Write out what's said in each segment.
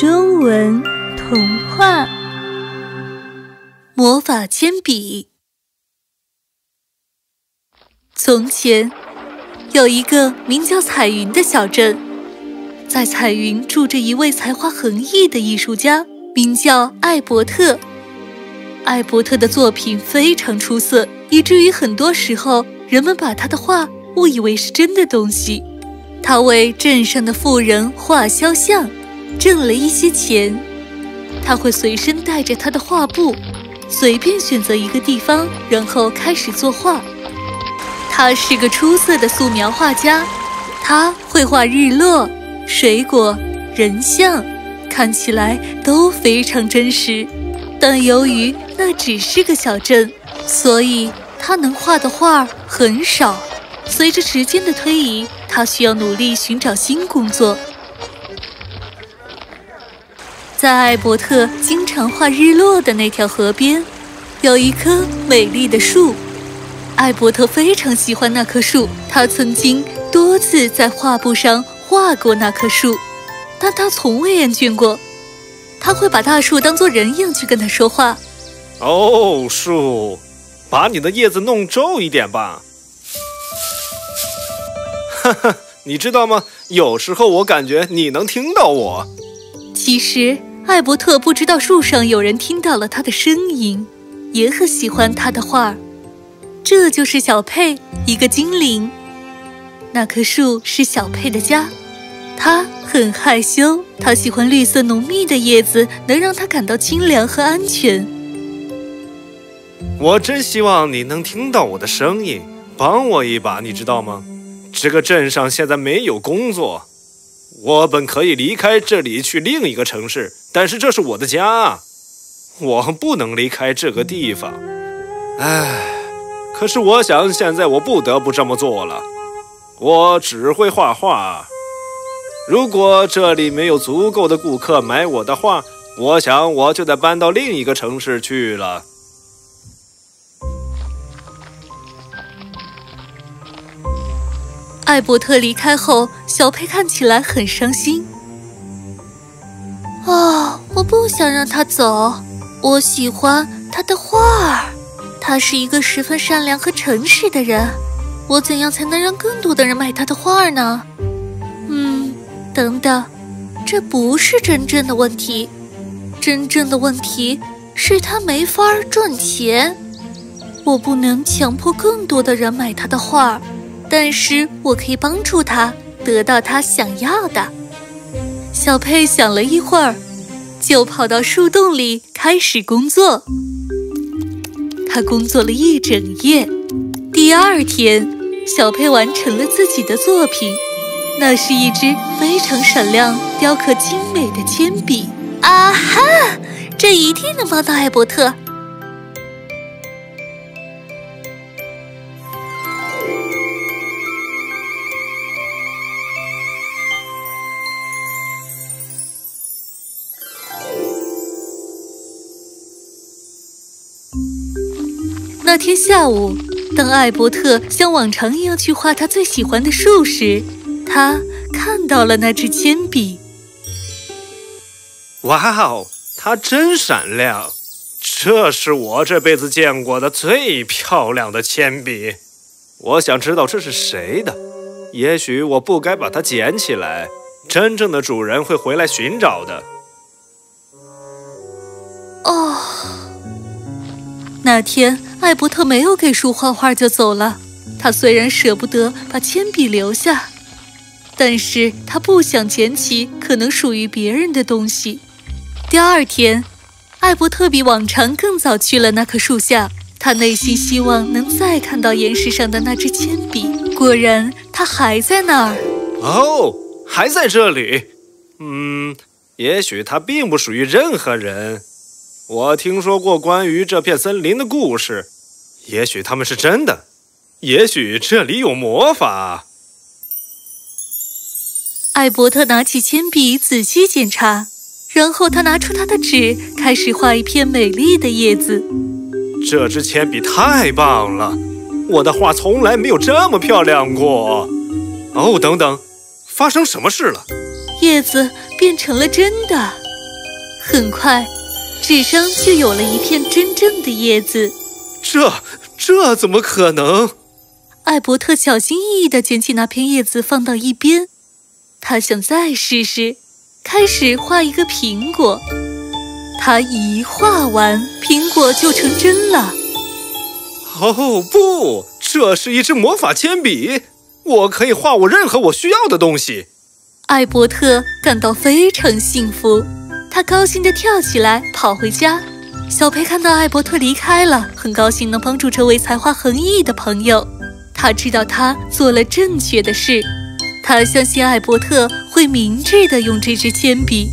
中文童话《魔法铅笔》。从前，有一个名叫彩云的小镇，在彩云住着一位才华横溢的艺术家，名叫艾伯特。艾伯特的作品非常出色，以至于很多时候人们把他的画误以为是真的东西。他为镇上的富人画肖像。挣了一些钱，他会随身带着他的画布，随便选择一个地方，然后开始作画。他是个出色的素描画家，他会画日落、水果、人像，看起来都非常真实。但由于那只是个小镇，所以他能画的画很少。随着时间的推移，他需要努力寻找新工作。在艾伯特经常画日落的那条河边，有一棵美丽的树。艾伯特非常喜欢那棵树，他曾经多次在画布上画过那棵树，但他从未厌倦过。他会把大树当作人一样去跟他说话。哦，树，把你的叶子弄皱一点吧。哈哈，你知道吗？有时候我感觉你能听到我。其实。艾伯特不知道树上有人听到了他的声音，也很喜欢他的画。这就是小佩，一个精灵。那棵树是小佩的家。他很害羞，他喜欢绿色浓密的叶子，能让他感到清凉和安全。我真希望你能听到我的声音，帮我一把，你知道吗？这个镇上现在没有工作。我本可以离开这里去另一个城市，但是这是我的家，我不能离开这个地方。唉，可是我想现在我不得不这么做了。我只会画画。如果这里没有足够的顾客买我的画，我想我就得搬到另一个城市去了。艾伯特离开后，小佩看起来很伤心。啊，我不想让他走，我喜欢他的画儿。他是一个十分善良和诚实的人。我怎样才能让更多的人买他的画儿呢？嗯，等等，这不是真正的问题。真正的问题是他没法赚钱。我不能强迫更多的人买他的画儿。但是我可以帮助他得到他想要的。小佩想了一会儿，就跑到树洞里开始工作。他工作了一整夜。第二天，小佩完成了自己的作品，那是一支非常闪亮、雕刻精美的铅笔。啊哈！这一定能帮到艾伯特。那天下午，当艾伯特像往常一样去画他最喜欢的树时，他看到了那支铅笔。哇哦，它真闪亮！这是我这辈子见过的最漂亮的铅笔。我想知道这是谁的。也许我不该把它捡起来，真正的主人会回来寻找的。哦，那天。艾伯特没有给树画画就走了。他虽然舍不得把铅笔留下，但是他不想捡起可能属于别人的东西。第二天，艾伯特比往常更早去了那棵树下。他内心希望能再看到岩石上的那支铅笔。果然，它还在那儿。哦，还在这里。嗯，也许它并不属于任何人。我听说过关于这片森林的故事，也许他们是真的，也许这里有魔法。艾伯特拿起铅笔仔细检查，然后他拿出他的纸，开始画一片美丽的叶子。这支铅笔太棒了，我的画从来没有这么漂亮过。哦，等等，发生什么事了？叶子变成了真的。很快，纸上就有了一片真正的叶子。这这怎么可能？艾伯特小心翼翼地捡起那片叶子，放到一边。他想再试试，开始画一个苹果。他一画完，苹果就成真了。哦不，这是一支魔法铅笔，我可以画我任何我需要的东西。艾伯特感到非常幸福，他高兴地跳起来，跑回家。小佩看到艾伯特离开了，很高兴能帮助这位才华横溢的朋友。他知道他做了正确的事，他相信艾伯特会明智地用这支铅笔。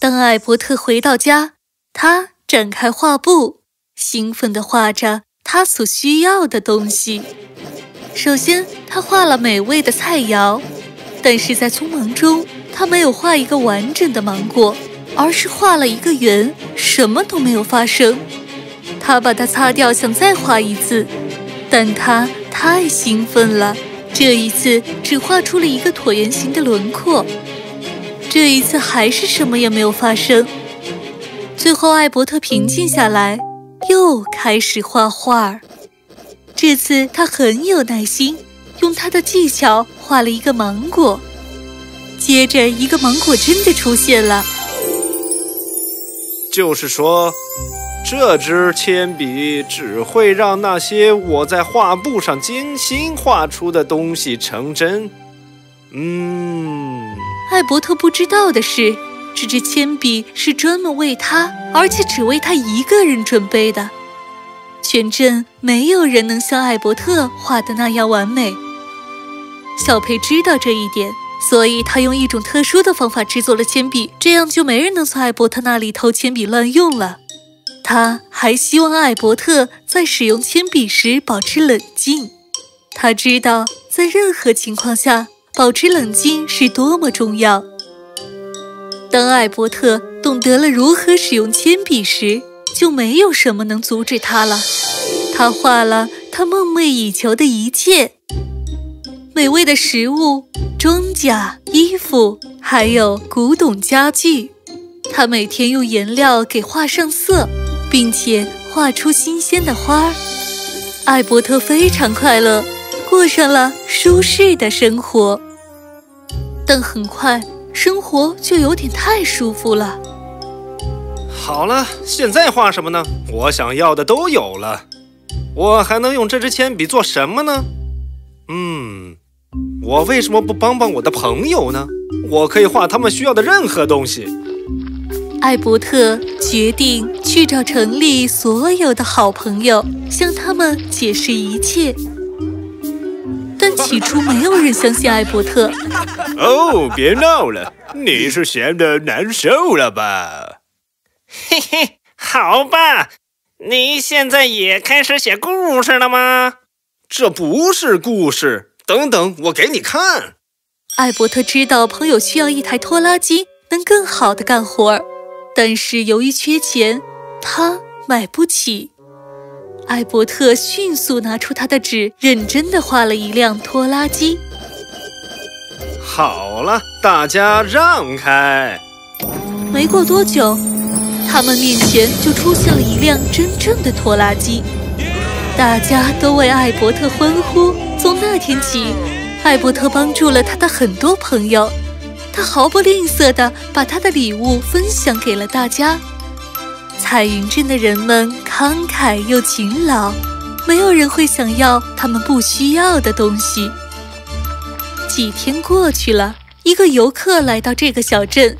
当艾伯特回到家，他展开画布，兴奋地画着他所需要的东西。首先，他画了美味的菜肴，但是在匆忙中，他没有画一个完整的芒果，而是画了一个圆，什么都没有发生。他把它擦掉，想再画一次。但他太兴奋了，这一次只画出了一个椭圆形的轮廓。这一次还是什么也没有发生。最后，艾伯特平静下来，又开始画画。这次他很有耐心，用他的技巧画了一个芒果。接着，一个芒果真的出现了。就是说。这支铅笔只会让那些我在画布上精心画出的东西成真。嗯，艾伯特不知道的是，这支铅笔是专门为他，而且只为他一个人准备的。全镇没有人能像艾伯特画的那样完美。小佩知道这一点，所以他用一种特殊的方法制作了铅笔，这样就没人能从艾伯特那里偷铅笔乱用了。他还希望艾伯特在使用铅笔时保持冷静。他知道，在任何情况下保持冷静是多么重要。当艾伯特懂得了如何使用铅笔时，就没有什么能阻止他了。他画了他梦寐以求的一切：美味的食物、装甲、衣服，还有古董家具。他每天用颜料给画上色。并且画出新鲜的花儿，艾伯特非常快乐，过上了舒适的生活。但很快，生活就有点太舒服了。好了，现在画什么呢？我想要的都有了。我还能用这支铅笔做什么呢？嗯，我为什么不帮帮我的朋友呢？我可以画他们需要的任何东西。艾伯特决定去找城里所有的好朋友，向他们解释一切。但起初没有人相信艾伯特。哦，别闹了，你是闲得难受了吧？嘿嘿，好吧，你现在也开始写故事了吗？这不是故事，等等，我给你看。艾伯特知道朋友需要一台拖拉机，能更好的干活儿。但是由于缺钱，他买不起。艾伯特迅速拿出他的纸，认真的画了一辆拖拉机。好了，大家让开。没过多久，他们面前就出现了一辆真正的拖拉机。大家都为艾伯特欢呼。从那天起，艾伯特帮助了他的很多朋友。他毫不吝啬地把他的礼物分享给了大家。彩云镇的人们慷慨又勤劳，没有人会想要他们不需要的东西。几天过去了，一个游客来到这个小镇。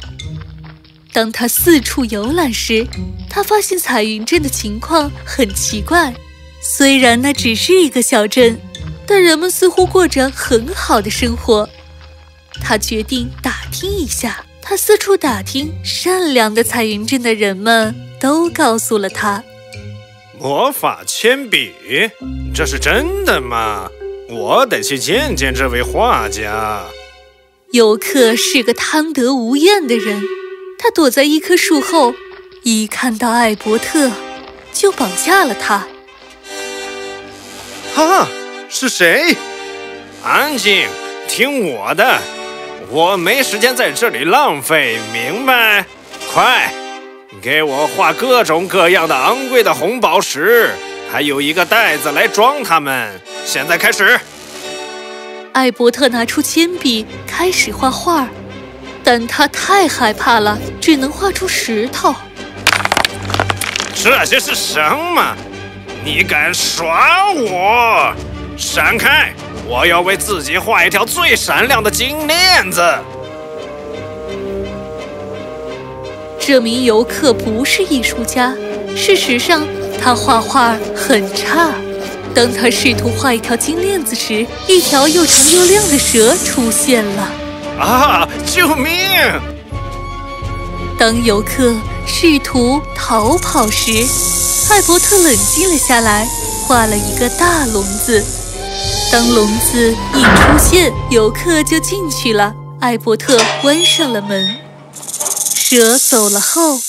当他四处游览时，他发现彩云镇的情况很奇怪。虽然那只是一个小镇，但人们似乎过着很好的生活。他决定打听一下。他四处打听，善良的彩云镇的人们都告诉了他：魔法铅笔，这是真的吗？我得去见见这位画家。游客是个贪得无厌的人，他躲在一棵树后，一看到艾伯特，就绑架了他。哈，是谁？安静，听我的。我没时间在这里浪费，明白？快，给我画各种各样的昂贵的红宝石，还有一个袋子来装它们。现在开始。艾伯特拿出铅笔开始画画，但他太害怕了，只能画出石头。这些是什么？你敢耍我？闪开！我要为自己画一条最闪亮的金链子。这名游客不是艺术家，事实上他画画很差。当他试图画一条金链子时，一条又长又亮的蛇出现了。啊！救命！当游客试图逃跑时，艾伯特冷静了下来，画了一个大笼子。当笼子一出现，游客就进去了。艾伯特关上了门。蛇走了后，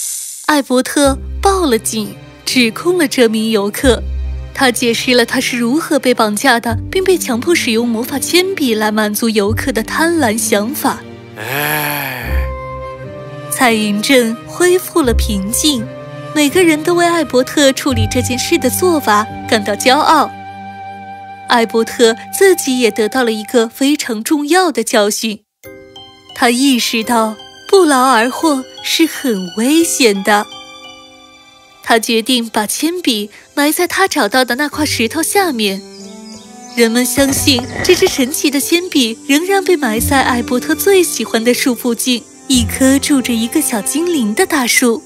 艾伯特报了警，指控了这名游客。他解释了他是如何被绑架的，并被强迫使用魔法铅笔来满足游客的贪婪想法。唉，彩云镇恢复了平静，每个人都为艾伯特处理这件事的做法感到骄傲。艾伯特自己也得到了一个非常重要的教训，他意识到不劳而获是很危险的。他决定把铅笔埋在他找到的那块石头下面。人们相信，这支神奇的铅笔仍然被埋在艾伯特最喜欢的树附近——一棵住着一个小精灵的大树。